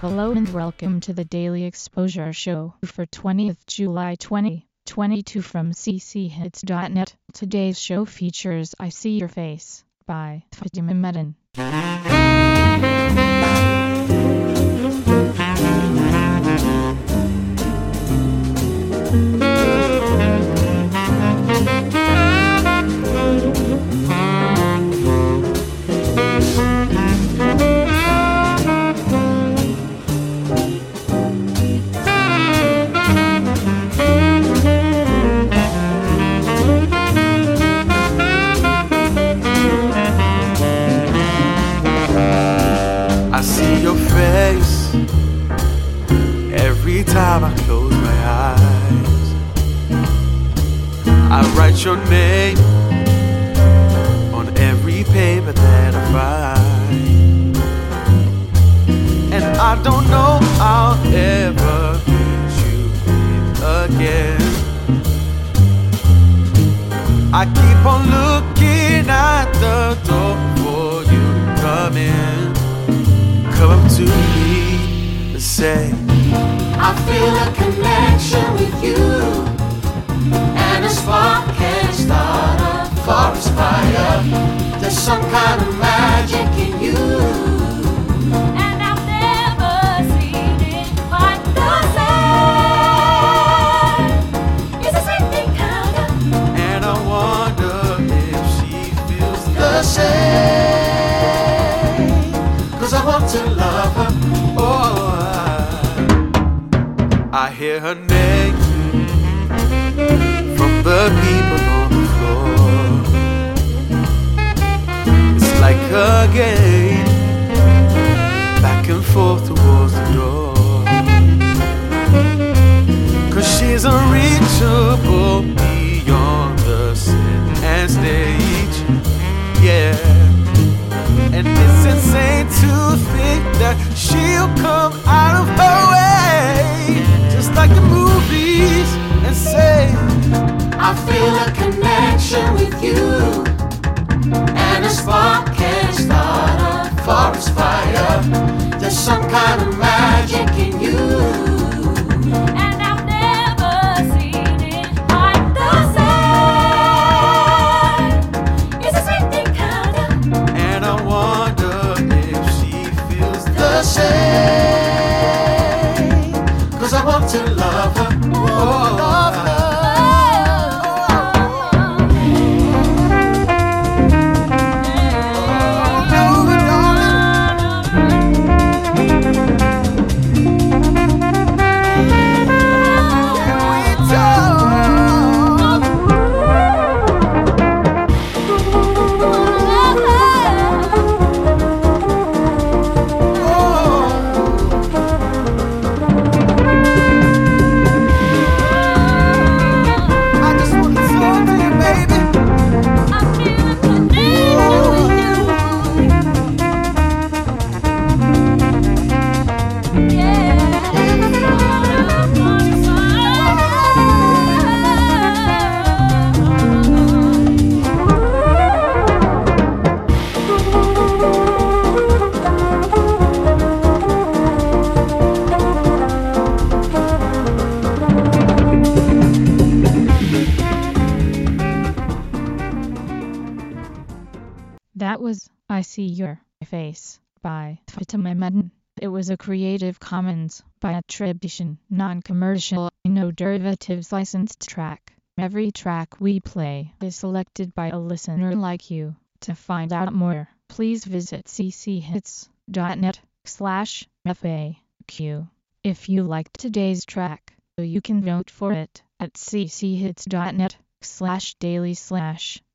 Hello and welcome to the Daily Exposure Show for 20th July 2022 from cchits.net. Today's show features I See Your Face by Fatima Medin. Face every time I close my eyes. I write your name on every paper that I write, and I don't know I'll ever meet you again. I keep on looking to me and say, I feel a connection with you, and a spark can start a forest fire. There's some kind of magic in you, and I, hear her name from the people on the floor. It's like a game, I feel a connection with you, and a spark can start a forest fire. There's some kind of magic in you, and I've never seen it quite the same. It's a sweet kinda and I wonder if she feels the the. Cause I want to love her, oh, love her. That was I See Your Face by Fatima. It was a Creative Commons by attribution, non-commercial, no derivatives licensed track. Every track we play is selected by a listener like you. To find out more, please visit cchits.net slash FAQ. If you liked today's track, you can vote for it at cchits.net slash daily slash